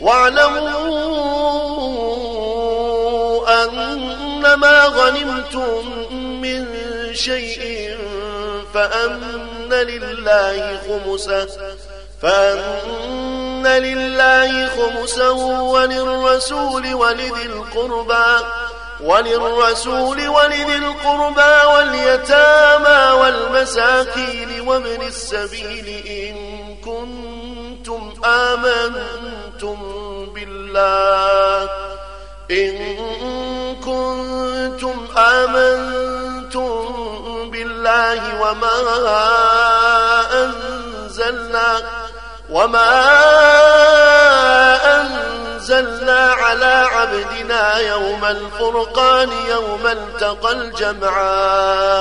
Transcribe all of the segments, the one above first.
واعلموا أنما غنمتم من شيء فأن لله خمسه فأن لله خمسه وللرسول ولذي القربى وللرسول ولذي القربى واليتامى والمساكين وابن السبيل إن كنتم آمنتم بالله. إن كنتم آمنتم بالله وما أنزلنا وما أنزلنا على عبدنا يوم الفرقان يوم التقى الجمعان.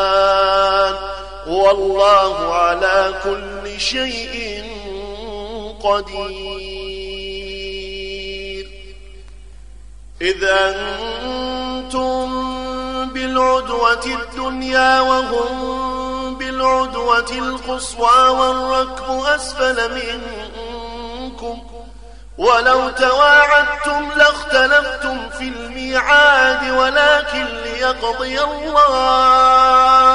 والله على كل شيء قدير. إذا أنتم بالعدوة الدنيا وهم بالعدوة القصوى والركب أسفل منكم. ولو تواعدتم لاختلفتم في الميعاد ولكن ليقضي الله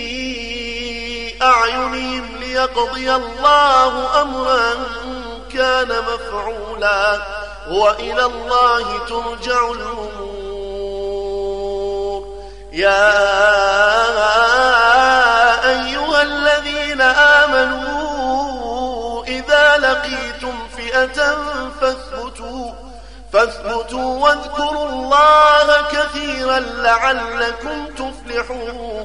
أعينهم ليقضي الله أمرا كان مفعولا وإلى الله ترجع الأمور. يا أيها الذين آمنوا إذا لقيتم فئة فاثبتوا فاثبتوا واذكروا الله كثيرا لعلكم تفلحون.